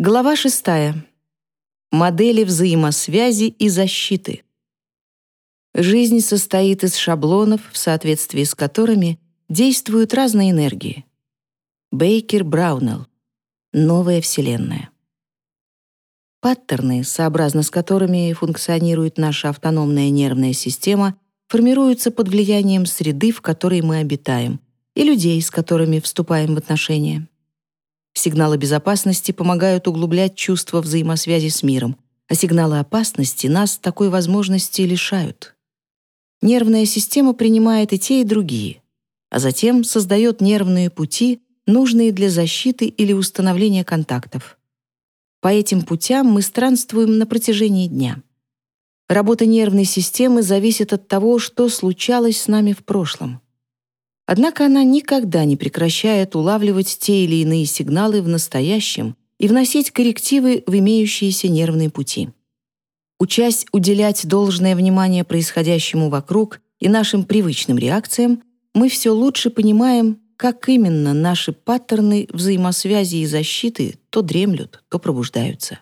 Глава шестая. Модели взаимосвязи и защиты. Жизнь состоит из шаблонов, в соответствии с которыми действуют разные энергии. Бейкер Браунелл. Новая Вселенная. Паттерны, сообразно с которыми функционирует наша автономная нервная система, формируются под влиянием среды, в которой мы обитаем, и людей, с которыми вступаем в отношения. Сигналы безопасности помогают углублять чувство взаимосвязи с миром, а сигналы опасности нас такой возможности лишают. Нервная система принимает и те, и другие, а затем создает нервные пути, нужные для защиты или установления контактов. По этим путям мы странствуем на протяжении дня. Работа нервной системы зависит от того, что случалось с нами в прошлом. Однако она никогда не прекращает улавливать те или иные сигналы в настоящем и вносить коррективы в имеющиеся нервные пути. Учась уделять должное внимание происходящему вокруг и нашим привычным реакциям, мы все лучше понимаем, как именно наши паттерны взаимосвязи и защиты то дремлют, то пробуждаются.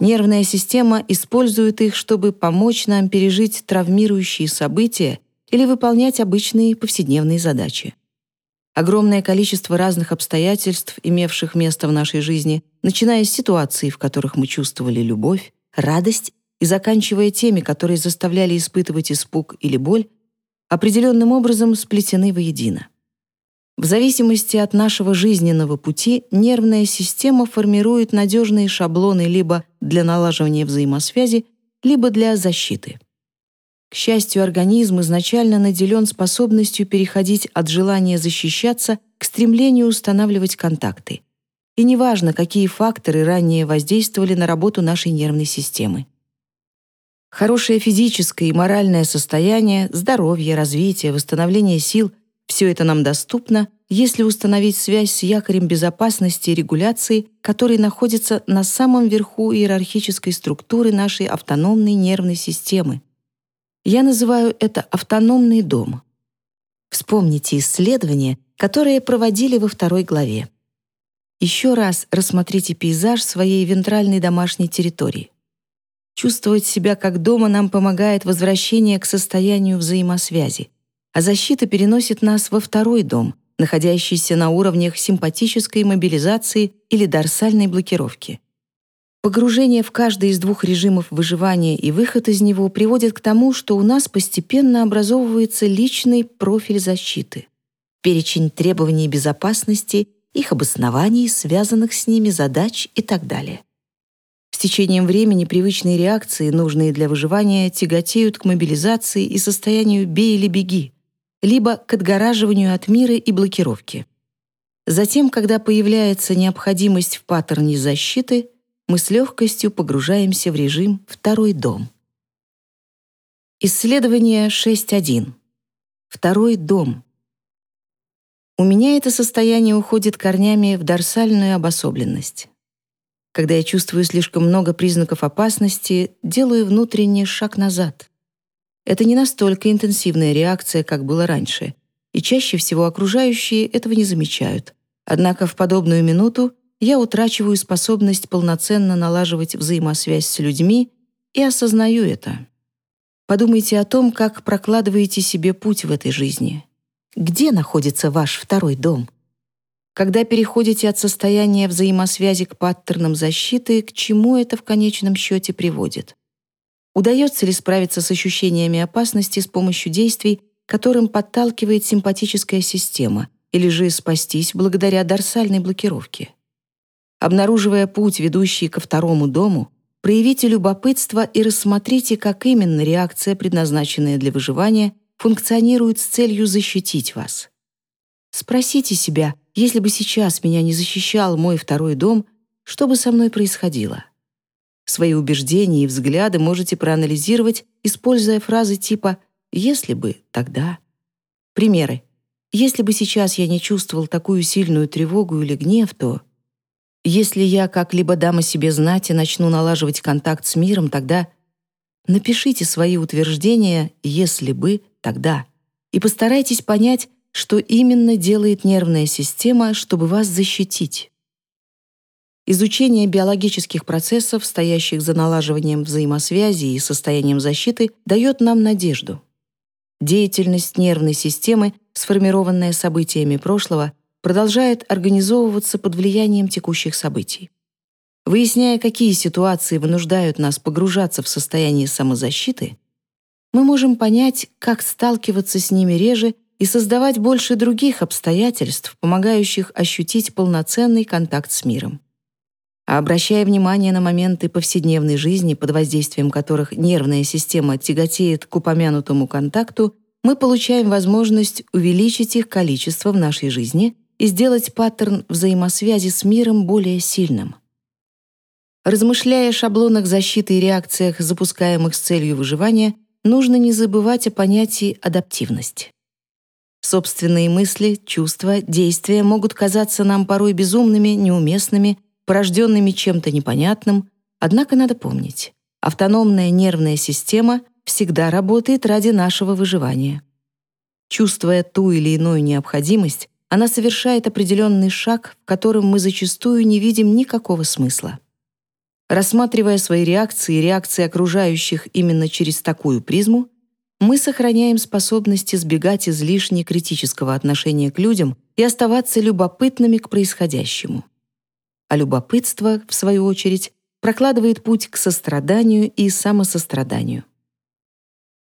Нервная система использует их, чтобы помочь нам пережить травмирующие события или выполнять обычные повседневные задачи. Огромное количество разных обстоятельств, имевших место в нашей жизни, начиная с ситуаций, в которых мы чувствовали любовь, радость и заканчивая теми, которые заставляли испытывать испуг или боль, определенным образом сплетены воедино. В зависимости от нашего жизненного пути нервная система формирует надежные шаблоны либо для налаживания взаимосвязи, либо для защиты. К счастью, организм изначально наделен способностью переходить от желания защищаться к стремлению устанавливать контакты. И неважно, какие факторы ранее воздействовали на работу нашей нервной системы. Хорошее физическое и моральное состояние, здоровье, развитие, восстановление сил — все это нам доступно, если установить связь с якорем безопасности и регуляции, который находится на самом верху иерархической структуры нашей автономной нервной системы, я называю это автономный дом. Вспомните исследования, которые проводили во второй главе. Еще раз рассмотрите пейзаж своей вентральной домашней территории. Чувствовать себя как дома нам помогает возвращение к состоянию взаимосвязи, а защита переносит нас во второй дом, находящийся на уровнях симпатической мобилизации или дорсальной блокировки. Погружение в каждый из двух режимов выживания и выход из него приводит к тому, что у нас постепенно образовывается личный профиль защиты, перечень требований безопасности, их обоснований, связанных с ними задач и так далее. С течением времени привычные реакции, нужные для выживания, тяготеют к мобилизации и состоянию «бей или беги», либо к отгораживанию от мира и блокировке. Затем, когда появляется необходимость в паттерне защиты — мы с легкостью погружаемся в режим «Второй дом». Исследование 6.1. Второй дом. У меня это состояние уходит корнями в дорсальную обособленность. Когда я чувствую слишком много признаков опасности, делаю внутренний шаг назад. Это не настолько интенсивная реакция, как было раньше, и чаще всего окружающие этого не замечают. Однако в подобную минуту я утрачиваю способность полноценно налаживать взаимосвязь с людьми и осознаю это. Подумайте о том, как прокладываете себе путь в этой жизни. Где находится ваш второй дом? Когда переходите от состояния взаимосвязи к паттернам защиты, к чему это в конечном счете приводит? Удается ли справиться с ощущениями опасности с помощью действий, которым подталкивает симпатическая система, или же спастись благодаря дорсальной блокировке? Обнаруживая путь, ведущий ко второму дому, проявите любопытство и рассмотрите, как именно реакция, предназначенная для выживания, функционирует с целью защитить вас. Спросите себя, если бы сейчас меня не защищал мой второй дом, что бы со мной происходило? Свои убеждения и взгляды можете проанализировать, используя фразы типа «если бы, тогда». Примеры. Если бы сейчас я не чувствовал такую сильную тревогу или гнев, то если я как-либо дам о себе знать и начну налаживать контакт с миром, тогда напишите свои утверждения «если бы», «тогда» и постарайтесь понять, что именно делает нервная система, чтобы вас защитить. изучение биологических процессов, стоящих за налаживанием взаимосвязи и состоянием защиты, дает нам надежду. Деятельность нервной системы, сформированная событиями прошлого, продолжает организовываться под влиянием текущих событий. Выясняя, какие ситуации вынуждают нас погружаться в состояние самозащиты, мы можем понять, как сталкиваться с ними реже и создавать больше других обстоятельств, помогающих ощутить полноценный контакт с миром. А обращая внимание на моменты повседневной жизни, под воздействием которых нервная система тяготеет к упомянутому контакту, мы получаем возможность увеличить их количество в нашей жизни и сделать паттерн взаимосвязи с миром более сильным. Размышляя о шаблонах защиты и реакциях, запускаемых с целью выживания, нужно не забывать о понятии адаптивность. Собственные мысли, чувства, действия могут казаться нам порой безумными, неуместными, порожденными чем-то непонятным, однако надо помнить, автономная нервная система всегда работает ради нашего выживания. Чувствуя ту или иную необходимость, она совершает определенный шаг, в котором мы зачастую не видим никакого смысла. Рассматривая свои реакции и реакции окружающих именно через такую призму, мы сохраняем способность избегать излишне критического отношения к людям и оставаться любопытными к происходящему. А любопытство, в свою очередь, прокладывает путь к состраданию и самосостраданию.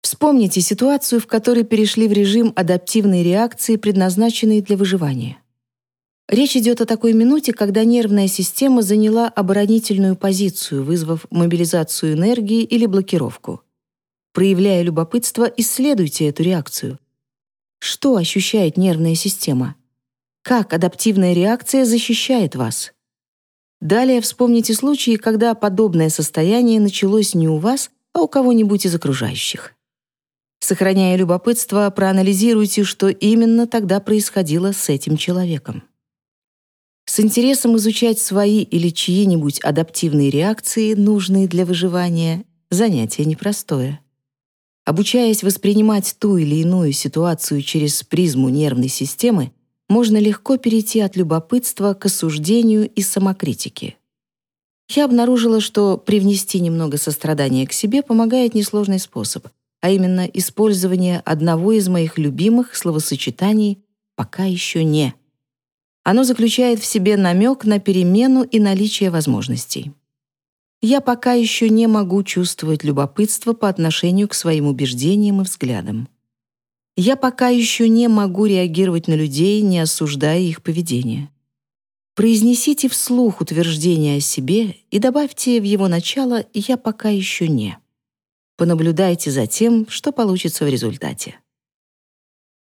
Вспомните ситуацию, в которой перешли в режим адаптивной реакции, предназначенной для выживания. Речь идет о такой минуте, когда нервная система заняла оборонительную позицию, вызвав мобилизацию энергии или блокировку. Проявляя любопытство, исследуйте эту реакцию. Что ощущает нервная система? Как адаптивная реакция защищает вас? Далее вспомните случаи, когда подобное состояние началось не у вас, а у кого-нибудь из окружающих. Сохраняя любопытство, проанализируйте, что именно тогда происходило с этим человеком. С интересом изучать свои или чьи-нибудь адаптивные реакции, нужные для выживания, занятие непростое. Обучаясь воспринимать ту или иную ситуацию через призму нервной системы, можно легко перейти от любопытства к осуждению и самокритике. Я обнаружила, что привнести немного сострадания к себе помогает несложный способ, а именно использование одного из моих любимых словосочетаний «пока еще не». Оно заключает в себе намек на перемену и наличие возможностей я пока еще не могу чувствовать любопытство по отношению к своим убеждениям и взглядам. Я пока еще не могу реагировать на людей, не осуждая их поведение. Произнесите вслух утверждение о себе и добавьте в его начало «я пока еще не». Понаблюдайте за тем, что получится в результате.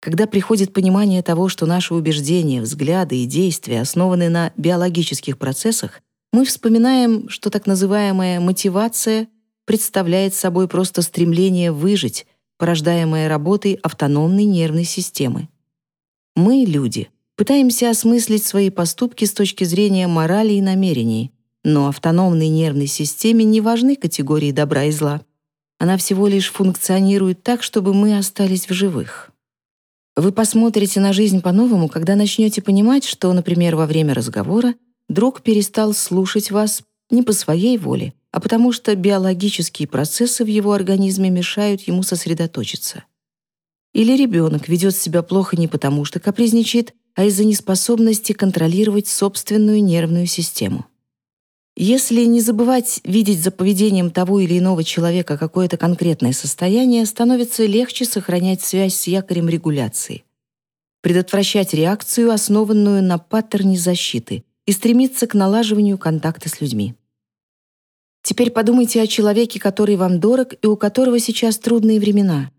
Когда приходит понимание того, что наши убеждения, взгляды и действия основаны на биологических процессах, мы вспоминаем, что так называемая мотивация представляет собой просто стремление выжить, порождаемое работой автономной нервной системы. Мы, люди, пытаемся осмыслить свои поступки с точки зрения морали и намерений, но автономной нервной системе не важны категории добра и зла. Она всего лишь функционирует так, чтобы мы остались в живых. Вы посмотрите на жизнь по-новому, когда начнете понимать, что, например, во время разговора друг перестал слушать вас не по своей воле, а потому что биологические процессы в его организме мешают ему сосредоточиться. Или ребенок ведет себя плохо не потому, что капризничает, а из-за неспособности контролировать собственную нервную систему. Если не забывать видеть за поведением того или иного человека какое-то конкретное состояние, становится легче сохранять связь с якорем регуляции, предотвращать реакцию, основанную на паттерне защиты, и стремиться к налаживанию контакта с людьми. Теперь подумайте о человеке, который вам дорог и у которого сейчас трудные времена.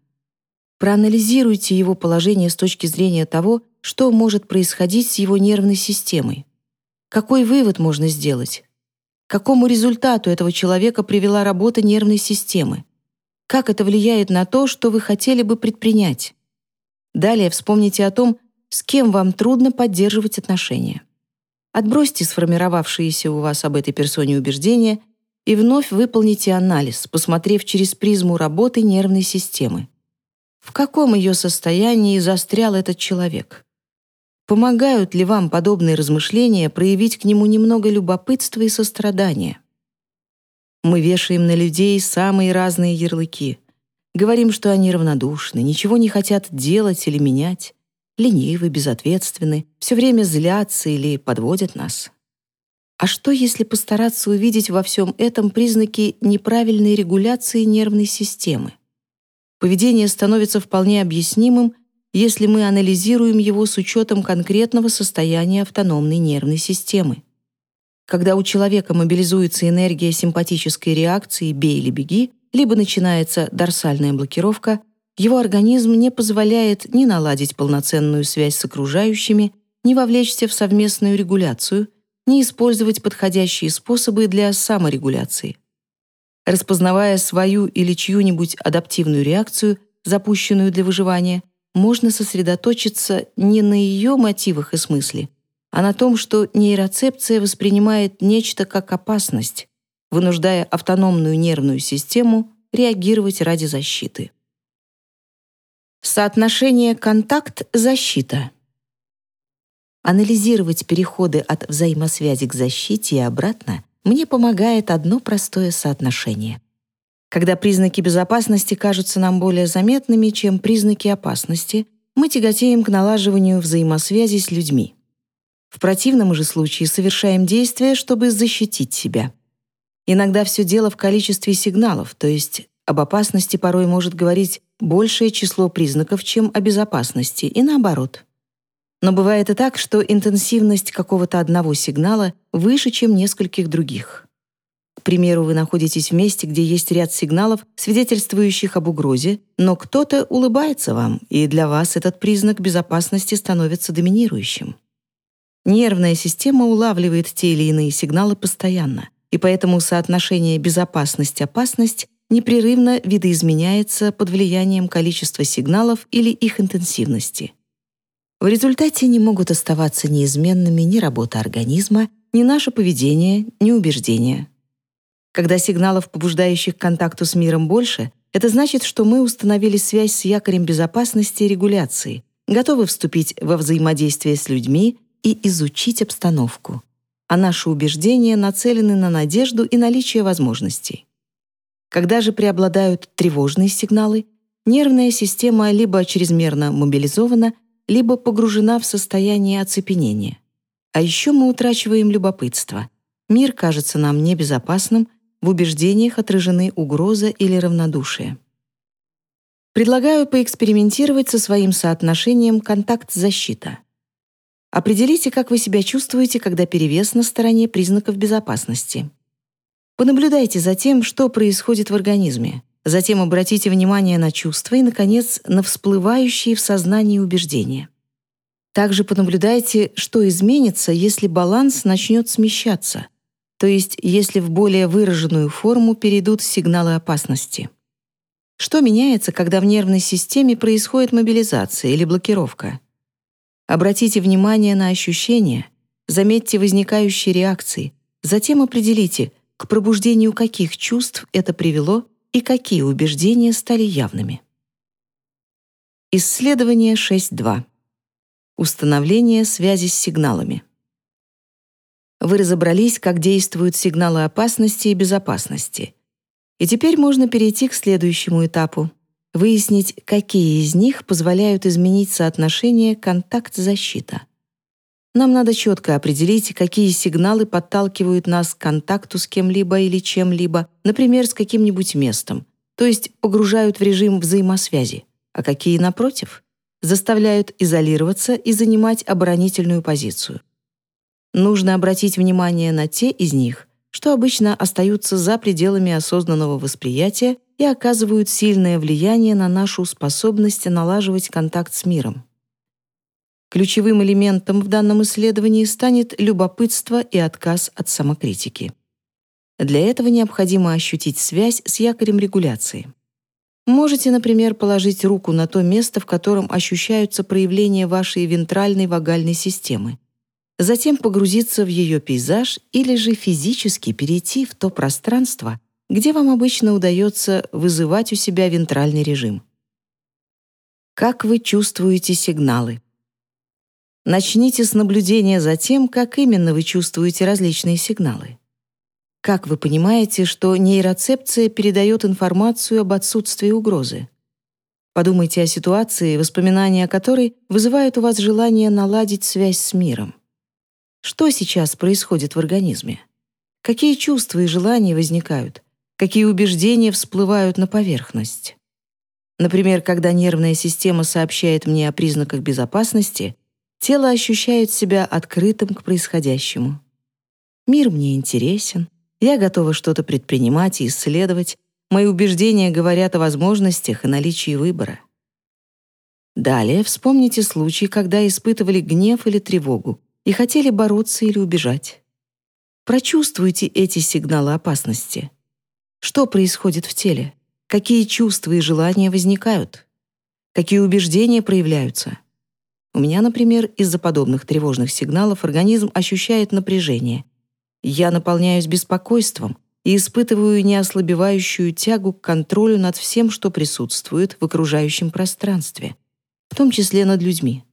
Проанализируйте его положение с точки зрения того, что может происходить с его нервной системой. Какой вывод можно сделать? Какому результату этого человека привела работа нервной системы? Как это влияет на то, что вы хотели бы предпринять? Далее вспомните о том, с кем вам трудно поддерживать отношения. Отбросьте сформировавшиеся у вас об этой персоне убеждения и вновь выполните анализ, посмотрев через призму работы нервной системы. В каком ее состоянии застрял этот человек? Помогают ли вам подобные размышления проявить к нему немного любопытства и сострадания? Мы вешаем на людей самые разные ярлыки. Говорим, что они равнодушны, ничего не хотят делать или менять, ленивы, безответственны, все время злятся или подводят нас. А что, если постараться увидеть во всем этом признаки неправильной регуляции нервной системы? Поведение становится вполне объяснимым, если мы анализируем его с учетом конкретного состояния автономной нервной системы. Когда у человека мобилизуется энергия симпатической реакции «бей или беги», либо начинается дорсальная блокировка, его организм не позволяет ни наладить полноценную связь с окружающими, ни вовлечься в совместную регуляцию, ни использовать подходящие способы для саморегуляции. Распознавая свою или чью-нибудь адаптивную реакцию, запущенную для выживания, можно сосредоточиться не на ее мотивах и смысле, а на том, что нейроцепция воспринимает нечто как опасность, вынуждая автономную нервную систему реагировать ради защиты. Соотношение контакт-защита. Анализировать переходы от взаимосвязи к защите и обратно мне помогает одно простое соотношение. Когда признаки безопасности кажутся нам более заметными, чем признаки опасности, мы тяготеем к налаживанию взаимосвязи с людьми. В противном же случае совершаем действия, чтобы защитить себя. Иногда все дело в количестве сигналов, то есть об опасности порой может говорить большее число признаков, чем о безопасности, и наоборот. Но бывает и так, что интенсивность какого-то одного сигнала выше, чем нескольких других. К примеру, вы находитесь в месте, где есть ряд сигналов, свидетельствующих об угрозе, но кто-то улыбается вам, и для вас этот признак безопасности становится доминирующим. Нервная система улавливает те или иные сигналы постоянно, и поэтому соотношение безопасность-опасность непрерывно видоизменяется под влиянием количества сигналов или их интенсивности. В результате не могут оставаться неизменными ни работа организма, ни наше поведение, ни убеждения. Когда сигналов, побуждающих к контакту с миром, больше, это значит, что мы установили связь с якорем безопасности и регуляции, готовы вступить во взаимодействие с людьми и изучить обстановку. А наши убеждения нацелены на надежду и наличие возможностей. Когда же преобладают тревожные сигналы, нервная система либо чрезмерно мобилизована, либо погружена в состояние оцепенения. А еще мы утрачиваем любопытство. Мир кажется нам небезопасным, в убеждениях отражены угроза или равнодушие. Предлагаю поэкспериментировать со своим соотношением контакт-защита. Определите, как вы себя чувствуете, когда перевес на стороне признаков безопасности. Понаблюдайте за тем, что происходит в организме. Затем обратите внимание на чувства и, наконец, на всплывающие в сознании убеждения. Также понаблюдайте, что изменится, если баланс начнет смещаться, то есть если в более выраженную форму перейдут сигналы опасности. Что меняется, когда в нервной системе происходит мобилизация или блокировка? Обратите внимание на ощущения, заметьте возникающие реакции, затем определите, к пробуждению каких чувств это привело и какие убеждения стали явными. Исследование 6.2. Установление связи с сигналами. Вы разобрались, как действуют сигналы опасности и безопасности. И теперь можно перейти к следующему этапу выяснить, какие из них позволяют изменить соотношение контакт-защита. Нам надо четко определить, какие сигналы подталкивают нас к контакту с кем-либо или чем-либо, например, с каким-нибудь местом, то есть погружают в режим взаимосвязи, а какие, напротив, заставляют изолироваться и занимать оборонительную позицию. Нужно обратить внимание на те из них, что обычно остаются за пределами осознанного восприятия и оказывают сильное влияние на нашу способность налаживать контакт с миром. Ключевым элементом в данном исследовании станет любопытство и отказ от самокритики. Для этого необходимо ощутить связь с якорем регуляции. Можете, например, положить руку на то место, в котором ощущаются проявления вашей вентральной вагальной системы. Затем погрузиться в ее пейзаж или же физически перейти в то пространство, где вам обычно удается вызывать у себя вентральный режим. Как вы чувствуете сигналы? Начните с наблюдения за тем, как именно вы чувствуете различные сигналы. Как вы понимаете, что нейроцепция передает информацию об отсутствии угрозы? Подумайте о ситуации, воспоминания о которой вызывают у вас желание наладить связь с миром. Что сейчас происходит в организме? Какие чувства и желания возникают? Какие убеждения всплывают на поверхность? Например, когда нервная система сообщает мне о признаках безопасности, тело ощущает себя открытым к происходящему. Мир мне интересен, я готова что-то предпринимать и исследовать. Мои убеждения говорят о возможностях и наличии выбора. Далее вспомните случай, когда испытывали гнев или тревогу и хотели бороться или убежать. Прочувствуйте эти сигналы опасности. Что происходит в теле? Какие чувства и желания возникают? Какие убеждения проявляются? У меня, например, из-за подобных тревожных сигналов организм ощущает напряжение, я наполняюсь беспокойством и испытываю неослабевающую тягу к контролю над всем, что присутствует в окружающем пространстве, в том числе над людьми.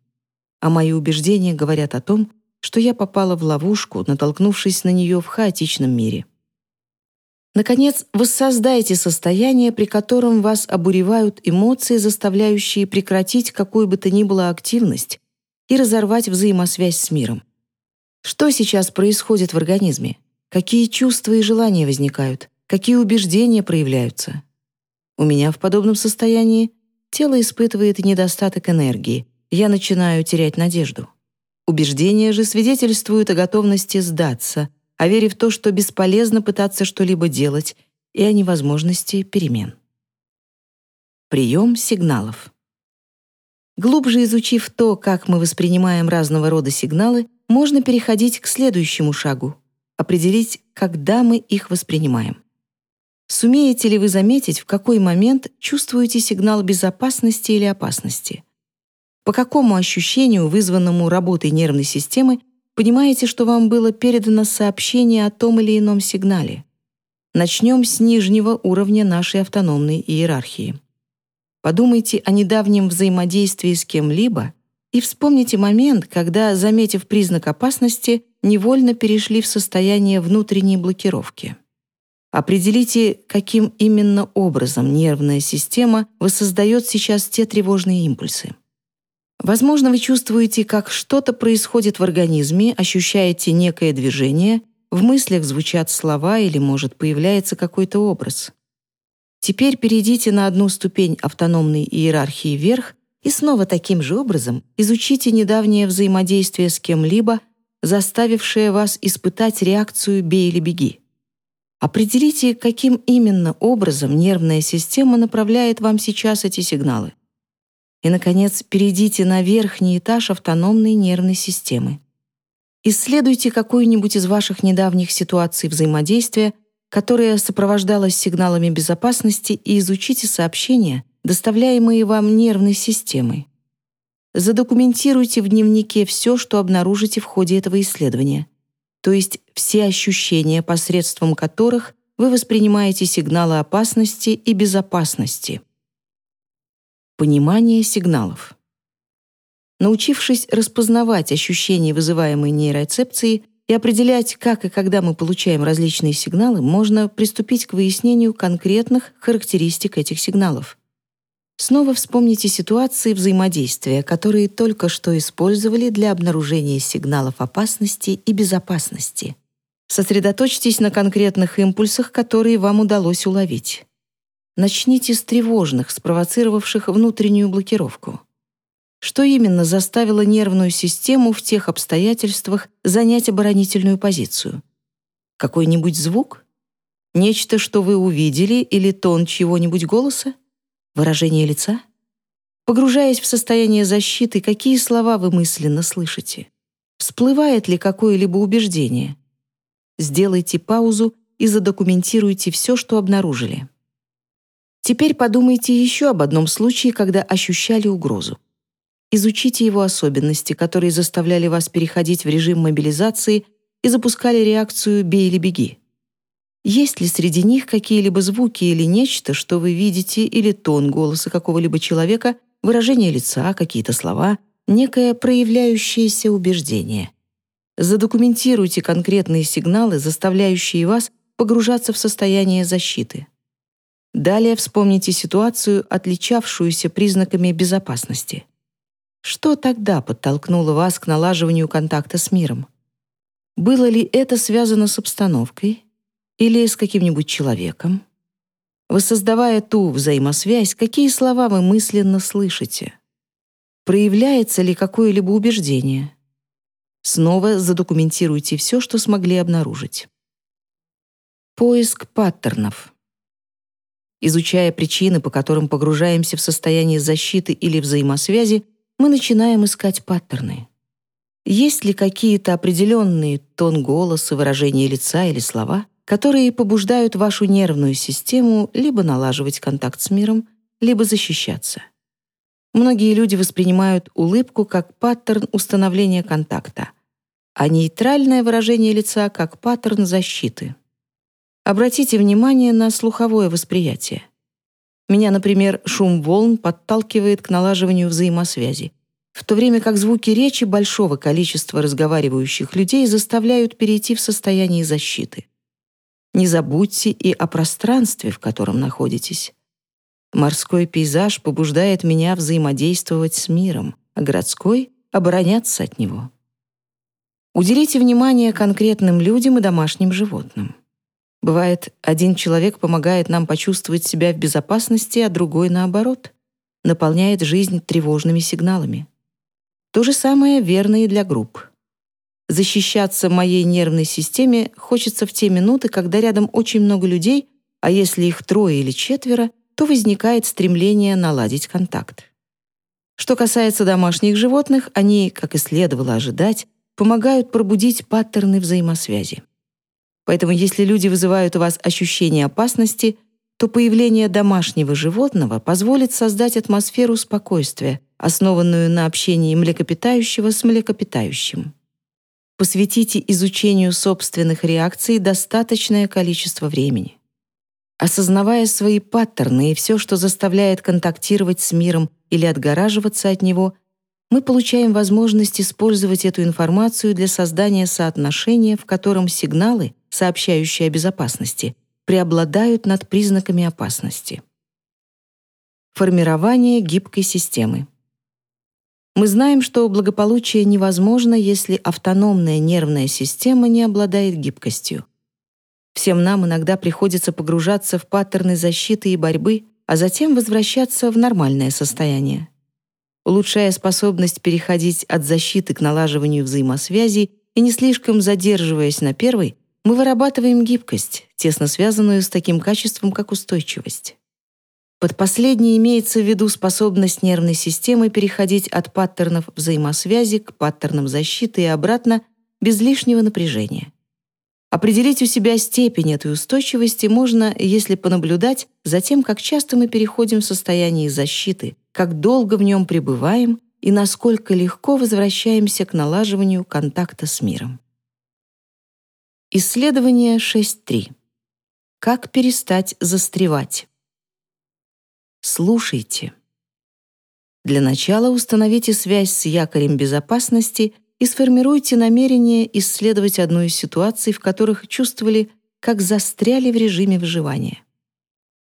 А мои убеждения говорят о том, что я попала в ловушку, натолкнувшись на нее в хаотичном мире. Наконец, воссоздайте состояние, при котором вас обуревают эмоции, заставляющие прекратить какую бы то ни было активность и разорвать взаимосвязь с миром. Что сейчас происходит в организме? Какие чувства и желания возникают? Какие убеждения проявляются? У меня в подобном состоянии тело испытывает недостаток энергии, я начинаю терять надежду. Убеждения же свидетельствуют о готовности сдаться, о вере в то, что бесполезно пытаться что-либо делать, и о невозможности перемен. Прием сигналов. Глубже изучив то, как мы воспринимаем разного рода сигналы, можно переходить к следующему шагу — определить, когда мы их воспринимаем. Сумеете ли вы заметить, в какой момент чувствуете сигнал безопасности или опасности? По какому ощущению, вызванному работой нервной системы, понимаете, что вам было передано сообщение о том или ином сигнале? Начнем с нижнего уровня нашей автономной иерархии. Подумайте о недавнем взаимодействии с кем-либо и вспомните момент, когда, заметив признак опасности, невольно перешли в состояние внутренней блокировки. Определите, каким именно образом нервная система воссоздает сейчас те тревожные импульсы. Возможно, вы чувствуете, как что-то происходит в организме, ощущаете некое движение, в мыслях звучат слова или, может, появляется какой-то образ. Теперь перейдите на одну ступень автономной иерархии вверх и снова таким же образом изучите недавнее взаимодействие с кем-либо, заставившее вас испытать реакцию «бей или беги». Определите, каким именно образом нервная система направляет вам сейчас эти сигналы. И, наконец, перейдите на верхний этаж автономной нервной системы. Исследуйте какую-нибудь из ваших недавних ситуаций взаимодействия, которая сопровождалась сигналами безопасности, и изучите сообщения, доставляемые вам нервной системой. Задокументируйте в дневнике все, что обнаружите в ходе этого исследования, то есть все ощущения, посредством которых вы воспринимаете сигналы опасности и безопасности. Понимание сигналов. Научившись распознавать ощущения, вызываемые нейроцепцией, и определять, как и когда мы получаем различные сигналы, можно приступить к выяснению конкретных характеристик этих сигналов. Снова вспомните ситуации взаимодействия, которые только что использовали для обнаружения сигналов опасности и безопасности. Сосредоточьтесь на конкретных импульсах, которые вам удалось уловить. Начните с тревожных, спровоцировавших внутреннюю блокировку. Что именно заставило нервную систему в тех обстоятельствах занять оборонительную позицию? Какой-нибудь звук? Нечто, что вы увидели, или тон чьего-нибудь голоса? Выражение лица? Погружаясь в состояние защиты, какие слова вы мысленно слышите? Всплывает ли какое-либо убеждение? Сделайте паузу и задокументируйте все, что обнаружили. Теперь подумайте еще об одном случае, когда ощущали угрозу. Изучите его особенности, которые заставляли вас переходить в режим мобилизации и запускали реакцию «бей или беги». Есть ли среди них какие-либо звуки или нечто, что вы видите, или тон голоса какого-либо человека, выражение лица, какие-то слова, некое проявляющееся убеждение. Задокументируйте конкретные сигналы, заставляющие вас погружаться в состояние защиты. Далее вспомните ситуацию, отличавшуюся признаками безопасности. Что тогда подтолкнуло вас к налаживанию контакта с миром? Было ли это связано с обстановкой или с каким-нибудь человеком? Воссоздавая ту взаимосвязь, какие слова вы мысленно слышите? Проявляется ли какое-либо убеждение? Снова задокументируйте все, что смогли обнаружить. Поиск паттернов. Изучая причины, по которым погружаемся в состояние защиты или взаимосвязи, мы начинаем искать паттерны. Есть ли какие-то определенные тон голоса, выражения лица или слова, которые побуждают вашу нервную систему либо налаживать контакт с миром, либо защищаться? Многие люди воспринимают улыбку как паттерн установления контакта, а нейтральное выражение лица как паттерн защиты. Обратите внимание на слуховое восприятие. Меня, например, шум волн подталкивает к налаживанию взаимосвязи, в то время как звуки речи большого количества разговаривающих людей заставляют перейти в состояние защиты. Не забудьте и о пространстве, в котором находитесь. Морской пейзаж побуждает меня взаимодействовать с миром, а городской — обороняться от него. Уделите внимание конкретным людям и домашним животным. Бывает, один человек помогает нам почувствовать себя в безопасности, а другой, наоборот, наполняет жизнь тревожными сигналами. То же самое верно и для групп. Защищаться моей нервной системе хочется в те минуты, когда рядом очень много людей, а если их трое или четверо, то возникает стремление наладить контакт. Что касается домашних животных, они, как и следовало ожидать, помогают пробудить паттерны взаимосвязи. Поэтому если люди вызывают у вас ощущение опасности, то появление домашнего животного позволит создать атмосферу спокойствия, основанную на общении млекопитающего с млекопитающим. Посвятите изучению собственных реакций достаточное количество времени. Осознавая свои паттерны и все, что заставляет контактировать с миром или отгораживаться от него, мы получаем возможность использовать эту информацию для создания соотношения, в котором сигналы, сообщающие о безопасности, преобладают над признаками опасности. Формирование гибкой системы. Мы знаем, что благополучие невозможно, если автономная нервная система не обладает гибкостью. Всем нам иногда приходится погружаться в паттерны защиты и борьбы, а затем возвращаться в нормальное состояние. Улучшая способность переходить от защиты к налаживанию взаимосвязей и не слишком задерживаясь на первой, мы вырабатываем гибкость, тесно связанную с таким качеством, как устойчивость. Под последней имеется в виду способность нервной системы переходить от паттернов взаимосвязи к паттернам защиты и обратно без лишнего напряжения. Определить у себя степень этой устойчивости можно, если понаблюдать за тем, как часто мы переходим в состояние защиты, как долго в нем пребываем и насколько легко возвращаемся к налаживанию контакта с миром. Исследование 6.3. Как перестать застревать? Слушайте. Для начала установите связь с якорем безопасности и сформируйте намерение исследовать одну из ситуаций, в которых чувствовали, как застряли в режиме выживания.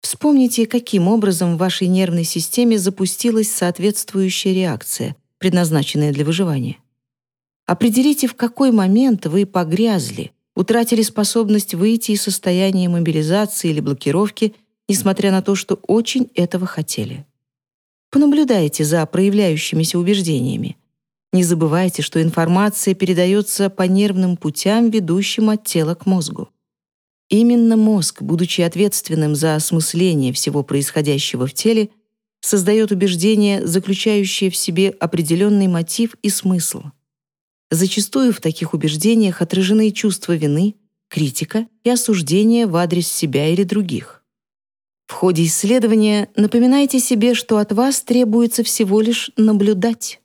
Вспомните, каким образом в вашей нервной системе запустилась соответствующая реакция, предназначенная для выживания. Определите, в какой момент вы погрязли, утратили способность выйти из состояния мобилизации или блокировки – несмотря на то, что очень этого хотели. Понаблюдайте за проявляющимися убеждениями. Не забывайте, что информация передается по нервным путям, ведущим от тела к мозгу. Именно мозг, будучи ответственным за осмысление всего происходящего в теле, создает убеждения, заключающие в себе определенный мотив и смысл. Зачастую в таких убеждениях отражены чувства вины, критика и осуждение в адрес себя или других. В ходе исследования напоминайте себе, что от вас требуется всего лишь наблюдать.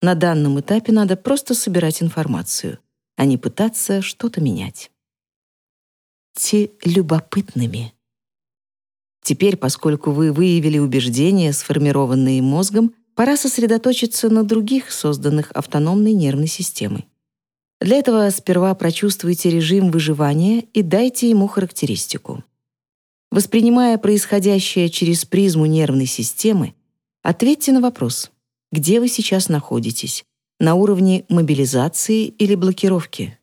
На данном этапе надо просто собирать информацию, а не пытаться что-то менять. Те любопытными. Теперь, поскольку вы выявили убеждения, сформированные мозгом, пора сосредоточиться на других, созданных автономной нервной системой. Для этого сперва прочувствуйте режим выживания и дайте ему характеристику. Воспринимая происходящее через призму нервной системы, ответьте на вопрос, где вы сейчас находитесь, на уровне мобилизации или блокировки.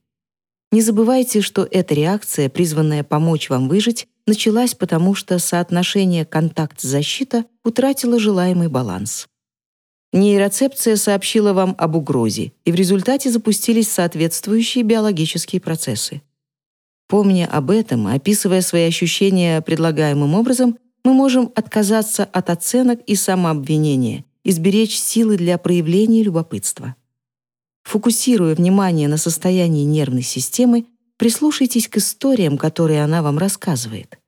Не забывайте, что эта реакция, призванная помочь вам выжить, началась потому, что соотношение контакт-защита утратило желаемый баланс. Нейроцепция сообщила вам об угрозе, и в результате запустились соответствующие биологические процессы. Помня об этом, описывая свои ощущения предлагаемым образом, мы можем отказаться от оценок и самообвинения, изберечь силы для проявления любопытства. Фокусируя внимание на состоянии нервной системы, прислушайтесь к историям, которые она вам рассказывает.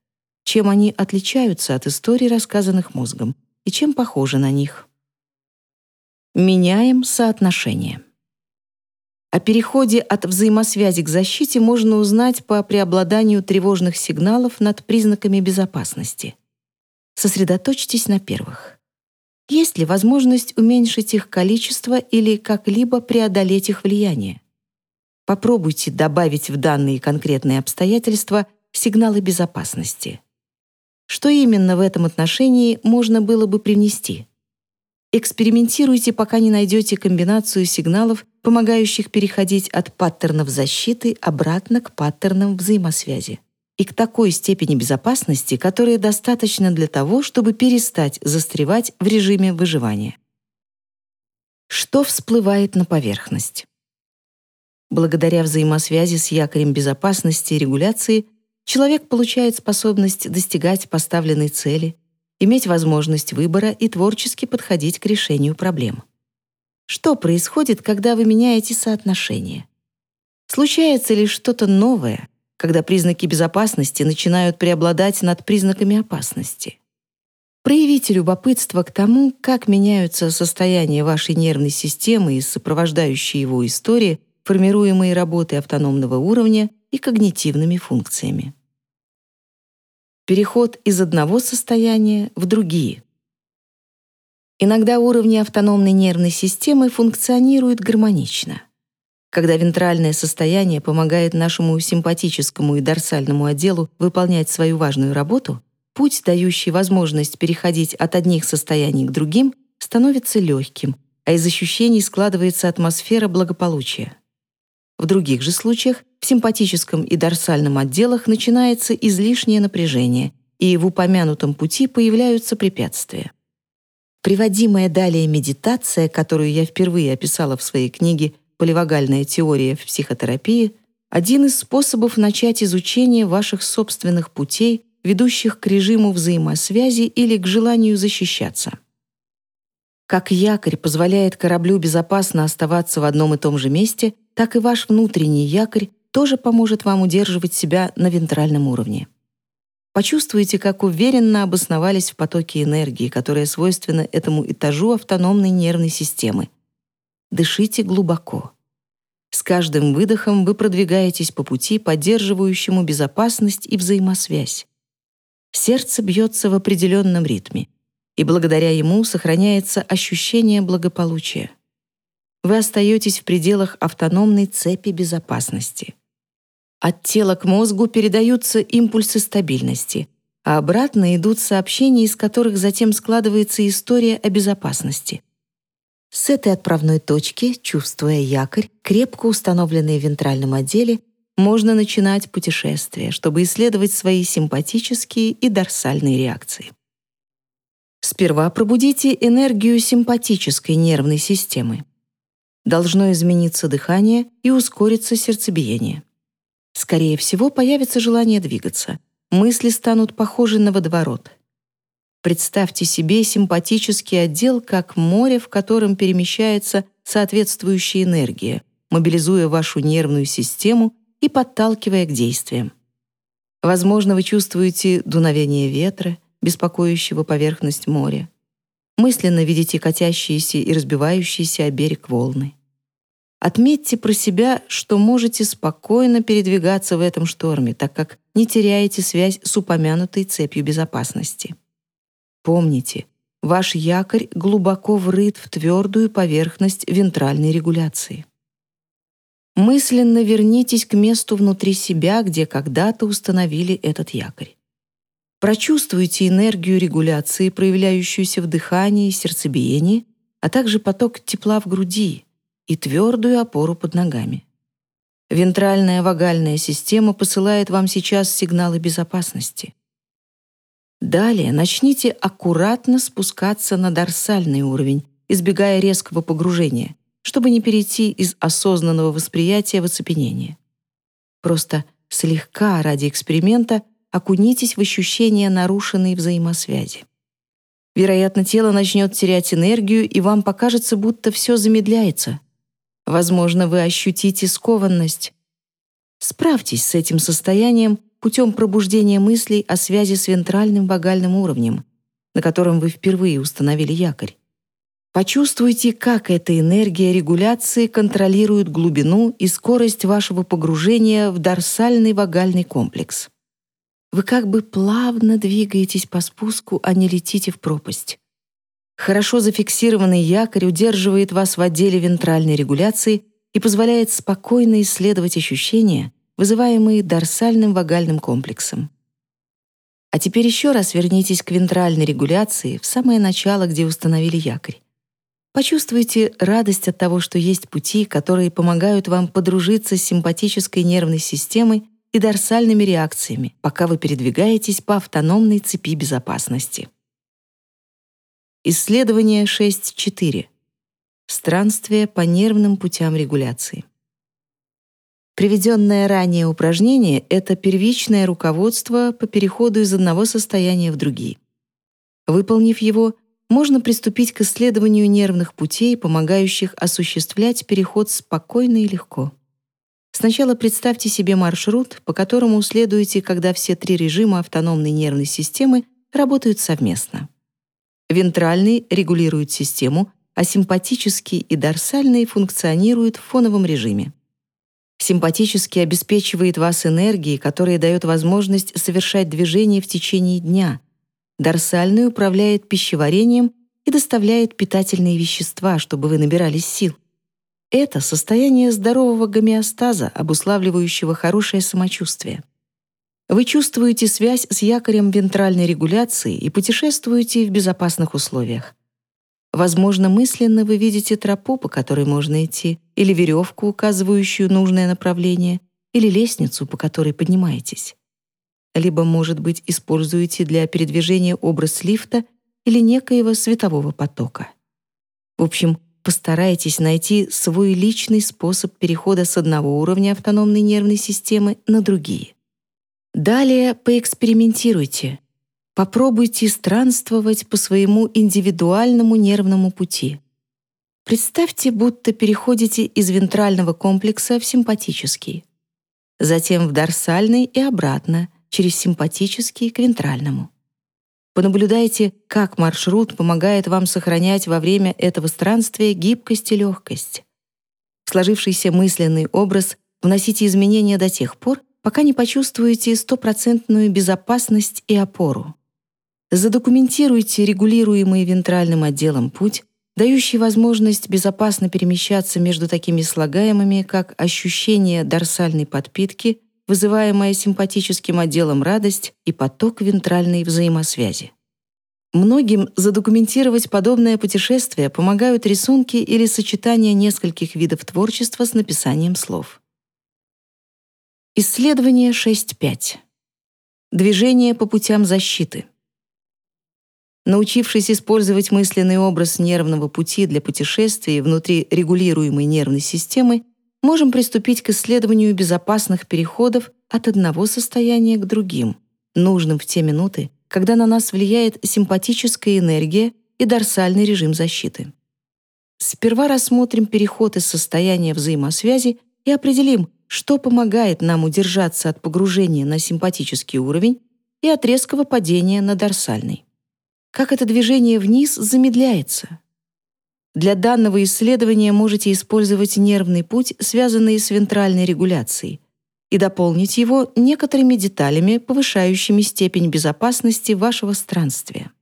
Чем они отличаются от историй, рассказанных мозгом, и чем похожи на них. Меняем соотношение. О переходе от взаимосвязи к защите можно узнать по преобладанию тревожных сигналов над признаками безопасности. Сосредоточьтесь на первых. Есть ли возможность уменьшить их количество или как-либо преодолеть их влияние? Попробуйте добавить в данные конкретные обстоятельства сигналы безопасности. Что именно в этом отношении можно было бы привнести? Экспериментируйте, пока не найдете комбинацию сигналов, помогающих переходить от паттернов защиты обратно к паттернам взаимосвязи и к такой степени безопасности, которая достаточна для того, чтобы перестать застревать в режиме выживания. Что всплывает на поверхность? Благодаря взаимосвязи с якорем безопасности и регуляции человек получает способность достигать поставленной цели, иметь возможность выбора и творчески подходить к решению проблем. Что происходит, когда вы меняете соотношение? Случается ли что-то новое, когда признаки безопасности начинают преобладать над признаками опасности? Проявите любопытство к тому, как меняются состояния вашей нервной системы и сопровождающие его истории, формируемые работой автономного уровня и когнитивными функциями переход из одного состояния в другие. Иногда уровни автономной нервной системы функционируют гармонично. Когда вентральное состояние помогает нашему симпатическому и дорсальному отделу выполнять свою важную работу, путь, дающий возможность переходить от одних состояний к другим, становится легким, а из ощущений складывается атмосфера благополучия. В других же случаях в симпатическом и дорсальном отделах начинается излишнее напряжение, и в упомянутом пути появляются препятствия. Приводимая далее медитация, которую я впервые описала в своей книге «Поливагальная теория в психотерапии», один из способов начать изучение ваших собственных путей, ведущих к режиму взаимосвязи или к желанию защищаться. Как якорь позволяет кораблю безопасно оставаться в одном и том же месте, так и ваш внутренний якорь тоже поможет вам удерживать себя на вентральном уровне. Почувствуйте, как уверенно обосновались в потоке энергии, которая свойственна этому этажу автономной нервной системы. Дышите глубоко. С каждым выдохом вы продвигаетесь по пути, поддерживающему безопасность и взаимосвязь. Сердце бьется в определенном ритме, и благодаря ему сохраняется ощущение благополучия. Вы остаетесь в пределах автономной цепи безопасности. От тела к мозгу передаются импульсы стабильности, а обратно идут сообщения, из которых затем складывается история о безопасности. С этой отправной точки, чувствуя якорь, крепко установленный в вентральном отделе, можно начинать путешествие, чтобы исследовать свои симпатические и дорсальные реакции. Сперва пробудите энергию симпатической нервной системы. Должно измениться дыхание и ускориться сердцебиение. Скорее всего, появится желание двигаться. Мысли станут похожи на водоворот. Представьте себе симпатический отдел как море, в котором перемещается соответствующая энергия, мобилизуя вашу нервную систему и подталкивая к действиям. Возможно, вы чувствуете дуновение ветра, беспокоящего поверхность моря. Мысленно видите катящиеся и разбивающиеся о берег волны. Отметьте про себя, что можете спокойно передвигаться в этом шторме, так как не теряете связь с упомянутой цепью безопасности. Помните, ваш якорь глубоко врыт в твердую поверхность вентральной регуляции. Мысленно вернитесь к месту внутри себя, где когда-то установили этот якорь. Прочувствуйте энергию регуляции, проявляющуюся в дыхании сердцебиении, а также поток тепла в груди и твердую опору под ногами. Вентральная вагальная система посылает вам сейчас сигналы безопасности. Далее начните аккуратно спускаться на дорсальный уровень, избегая резкого погружения, чтобы не перейти из осознанного восприятия в оцепенение. Просто слегка ради эксперимента окунитесь в ощущение нарушенной взаимосвязи. Вероятно, тело начнет терять энергию, и вам покажется, будто все замедляется. Возможно, вы ощутите скованность. Справьтесь с этим состоянием путем пробуждения мыслей о связи с вентральным вагальным уровнем, на котором вы впервые установили якорь. Почувствуйте, как эта энергия регуляции контролирует глубину и скорость вашего погружения в дорсальный вагальный комплекс. Вы как бы плавно двигаетесь по спуску, а не летите в пропасть. Хорошо зафиксированный якорь удерживает вас в отделе вентральной регуляции и позволяет спокойно исследовать ощущения, вызываемые дорсальным вагальным комплексом. А теперь еще раз вернитесь к вентральной регуляции в самое начало, где установили якорь. Почувствуйте радость от того, что есть пути, которые помогают вам подружиться с симпатической нервной системой и дорсальными реакциями, пока вы передвигаетесь по автономной цепи безопасности. Исследование 6.4. Странствие по нервным путям регуляции. Приведенное ранее упражнение — это первичное руководство по переходу из одного состояния в другие. Выполнив его, можно приступить к исследованию нервных путей, помогающих осуществлять переход спокойно и легко. Сначала представьте себе маршрут, по которому следуете, когда все три режима автономной нервной системы работают совместно. Вентральный регулирует систему, а симпатический и дорсальный функционируют в фоновом режиме. Симпатический обеспечивает вас энергией, которая дает возможность совершать движения в течение дня. Дорсальный управляет пищеварением и доставляет питательные вещества, чтобы вы набирались сил. Это состояние здорового гомеостаза, обуславливающего хорошее самочувствие. Вы чувствуете связь с якорем вентральной регуляции и путешествуете в безопасных условиях. Возможно, мысленно вы видите тропу, по которой можно идти, или веревку, указывающую нужное направление, или лестницу, по которой поднимаетесь. Либо, может быть, используете для передвижения образ лифта или некоего светового потока. В общем, постарайтесь найти свой личный способ перехода с одного уровня автономной нервной системы на другие. Далее поэкспериментируйте. Попробуйте странствовать по своему индивидуальному нервному пути. Представьте, будто переходите из вентрального комплекса в симпатический, затем в дорсальный и обратно, через симпатический к вентральному. Понаблюдайте, как маршрут помогает вам сохранять во время этого странствия гибкость и легкость. В сложившийся мысленный образ вносите изменения до тех пор, пока не почувствуете стопроцентную безопасность и опору. Задокументируйте регулируемый вентральным отделом путь, дающий возможность безопасно перемещаться между такими слагаемыми, как ощущение дорсальной подпитки вызываемая симпатическим отделом радость и поток вентральной взаимосвязи. Многим задокументировать подобное путешествие помогают рисунки или сочетание нескольких видов творчества с написанием слов. Исследование 6.5. Движение по путям защиты. Научившись использовать мысленный образ нервного пути для путешествий внутри регулируемой нервной системы, можем приступить к исследованию безопасных переходов от одного состояния к другим, нужным в те минуты, когда на нас влияет симпатическая энергия и дорсальный режим защиты. Сперва рассмотрим переход из состояния взаимосвязи и определим, что помогает нам удержаться от погружения на симпатический уровень и от резкого падения на дорсальный. Как это движение вниз замедляется, для данного исследования можете использовать нервный путь, связанный с вентральной регуляцией, и дополнить его некоторыми деталями, повышающими степень безопасности вашего странствия.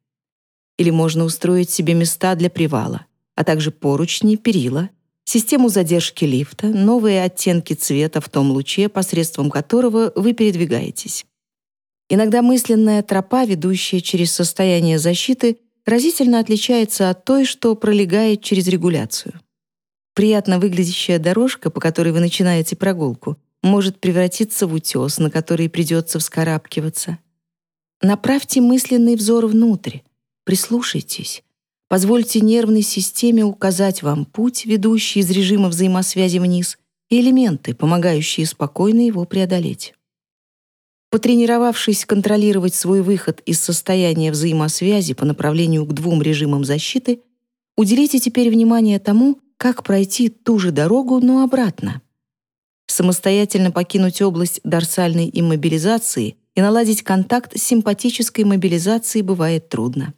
или можно устроить себе места для привала, а также поручни, перила, систему задержки лифта, новые оттенки цвета в том луче, посредством которого вы передвигаетесь. Иногда мысленная тропа, ведущая через состояние защиты, разительно отличается от той, что пролегает через регуляцию. Приятно выглядящая дорожка, по которой вы начинаете прогулку, может превратиться в утес, на который придется вскарабкиваться. Направьте мысленный взор внутрь, прислушайтесь, позвольте нервной системе указать вам путь, ведущий из режима взаимосвязи вниз, и элементы, помогающие спокойно его преодолеть. Потренировавшись контролировать свой выход из состояния взаимосвязи по направлению к двум режимам защиты, уделите теперь внимание тому, как пройти ту же дорогу, но обратно. Самостоятельно покинуть область дорсальной иммобилизации и наладить контакт с симпатической мобилизацией бывает трудно.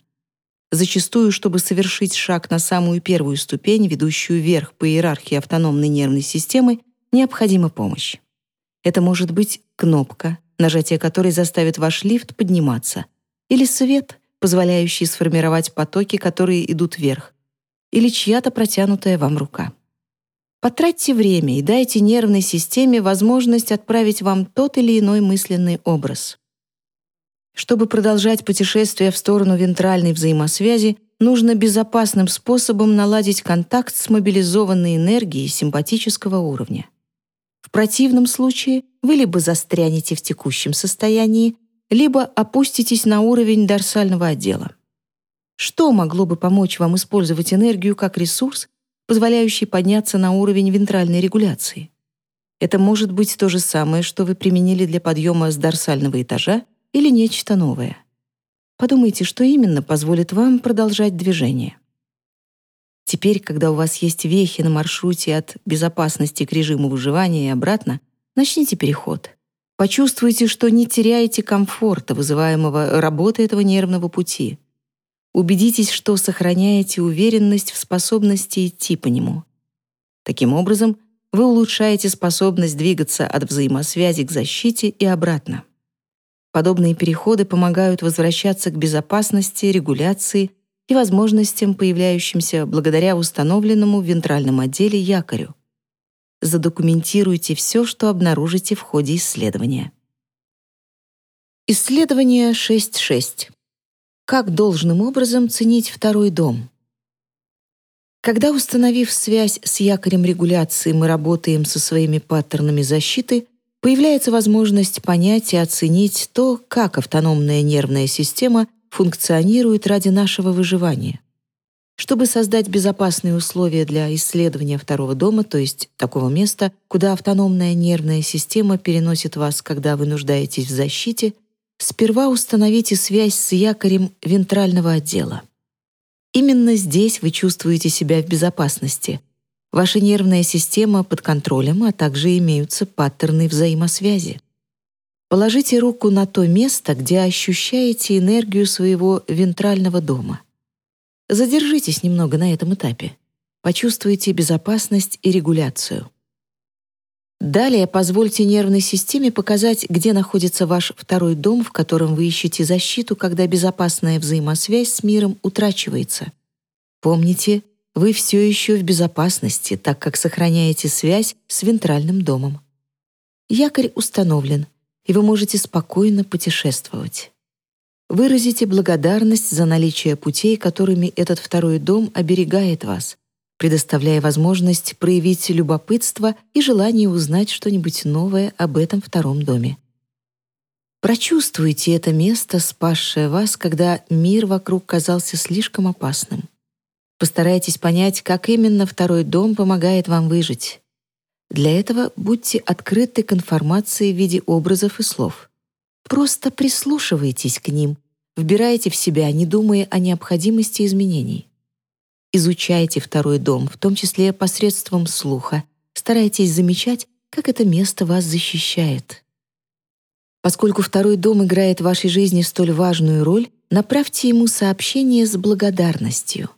Зачастую, чтобы совершить шаг на самую первую ступень, ведущую вверх по иерархии автономной нервной системы, необходима помощь. Это может быть кнопка, нажатие которой заставит ваш лифт подниматься, или свет, позволяющий сформировать потоки, которые идут вверх, или чья-то протянутая вам рука. Потратьте время и дайте нервной системе возможность отправить вам тот или иной мысленный образ. Чтобы продолжать путешествие в сторону вентральной взаимосвязи, нужно безопасным способом наладить контакт с мобилизованной энергией симпатического уровня. Противном случае вы либо застрянете в текущем состоянии, либо опуститесь на уровень дорсального отдела. Что могло бы помочь вам использовать энергию как ресурс, позволяющий подняться на уровень вентральной регуляции? Это может быть то же самое, что вы применили для подъема с дорсального этажа или нечто новое. Подумайте, что именно позволит вам продолжать движение. Теперь, когда у вас есть вехи на маршруте от безопасности к режиму выживания и обратно, начните переход. Почувствуйте, что не теряете комфорта, вызываемого работой этого нервного пути. Убедитесь, что сохраняете уверенность в способности идти по нему. Таким образом, вы улучшаете способность двигаться от взаимосвязи к защите и обратно. Подобные переходы помогают возвращаться к безопасности, регуляции и возможностям, появляющимся благодаря установленному в вентральном отделе якорю. Задокументируйте все, что обнаружите в ходе исследования. Исследование 6.6. Как должным образом ценить второй дом? Когда, установив связь с якорем регуляции, мы работаем со своими паттернами защиты, появляется возможность понять и оценить то, как автономная нервная система функционирует ради нашего выживания. Чтобы создать безопасные условия для исследования второго дома, то есть такого места, куда автономная нервная система переносит вас, когда вы нуждаетесь в защите, сперва установите связь с якорем вентрального отдела. Именно здесь вы чувствуете себя в безопасности. Ваша нервная система под контролем, а также имеются паттерны взаимосвязи. Положите руку на то место, где ощущаете энергию своего вентрального дома. Задержитесь немного на этом этапе. Почувствуйте безопасность и регуляцию. Далее позвольте нервной системе показать, где находится ваш второй дом, в котором вы ищете защиту, когда безопасная взаимосвязь с миром утрачивается. Помните, вы все еще в безопасности, так как сохраняете связь с вентральным домом. Якорь установлен и вы можете спокойно путешествовать. Выразите благодарность за наличие путей, которыми этот второй дом оберегает вас, предоставляя возможность проявить любопытство и желание узнать что-нибудь новое об этом втором доме. Прочувствуйте это место, спасшее вас, когда мир вокруг казался слишком опасным. Постарайтесь понять, как именно второй дом помогает вам выжить. Для этого будьте открыты к информации в виде образов и слов. Просто прислушивайтесь к ним, вбирайте в себя, не думая о необходимости изменений. Изучайте второй дом, в том числе посредством слуха. Старайтесь замечать, как это место вас защищает. Поскольку второй дом играет в вашей жизни столь важную роль, направьте ему сообщение с благодарностью.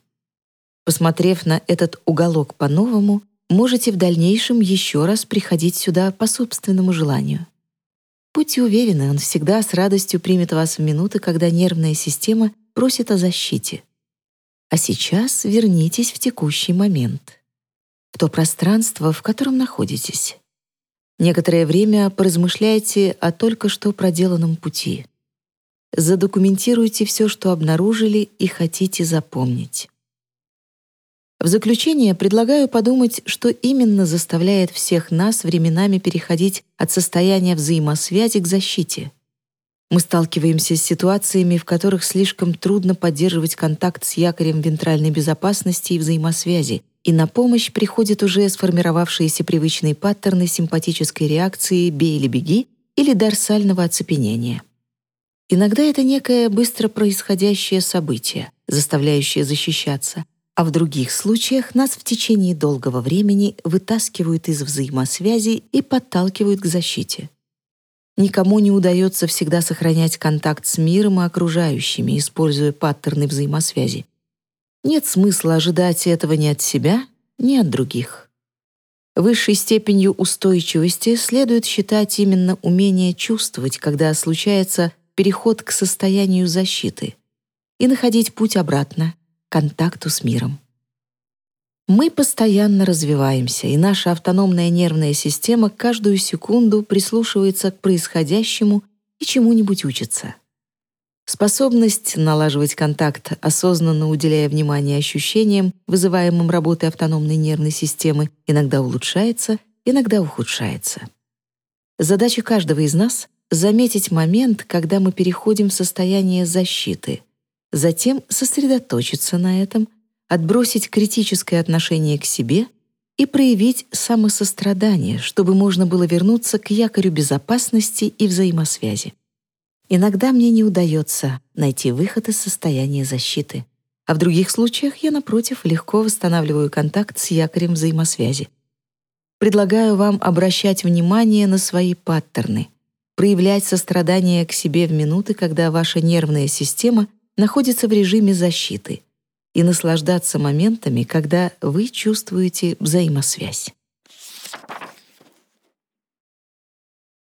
Посмотрев на этот уголок по-новому, можете в дальнейшем еще раз приходить сюда по собственному желанию. Будьте уверены, он всегда с радостью примет вас в минуты, когда нервная система просит о защите. А сейчас вернитесь в текущий момент, в то пространство, в котором находитесь. Некоторое время поразмышляйте о только что проделанном пути. Задокументируйте все, что обнаружили и хотите запомнить. В заключение предлагаю подумать, что именно заставляет всех нас временами переходить от состояния взаимосвязи к защите. Мы сталкиваемся с ситуациями, в которых слишком трудно поддерживать контакт с якорем вентральной безопасности и взаимосвязи, и на помощь приходят уже сформировавшиеся привычные паттерны симпатической реакции «бей или беги» или дорсального оцепенения. Иногда это некое быстро происходящее событие, заставляющее защищаться, а в других случаях нас в течение долгого времени вытаскивают из взаимосвязи и подталкивают к защите. Никому не удается всегда сохранять контакт с миром и окружающими, используя паттерны взаимосвязи. Нет смысла ожидать этого ни от себя, ни от других. Высшей степенью устойчивости следует считать именно умение чувствовать, когда случается переход к состоянию защиты, и находить путь обратно, контакту с миром. Мы постоянно развиваемся, и наша автономная нервная система каждую секунду прислушивается к происходящему и чему-нибудь учится. Способность налаживать контакт, осознанно уделяя внимание ощущениям, вызываемым работой автономной нервной системы, иногда улучшается, иногда ухудшается. Задача каждого из нас — заметить момент, когда мы переходим в состояние защиты, затем сосредоточиться на этом, отбросить критическое отношение к себе и проявить самосострадание, чтобы можно было вернуться к якорю безопасности и взаимосвязи. Иногда мне не удается найти выход из состояния защиты, а в других случаях я, напротив, легко восстанавливаю контакт с якорем взаимосвязи. Предлагаю вам обращать внимание на свои паттерны, проявлять сострадание к себе в минуты, когда ваша нервная система находится в режиме защиты и наслаждаться моментами, когда вы чувствуете взаимосвязь.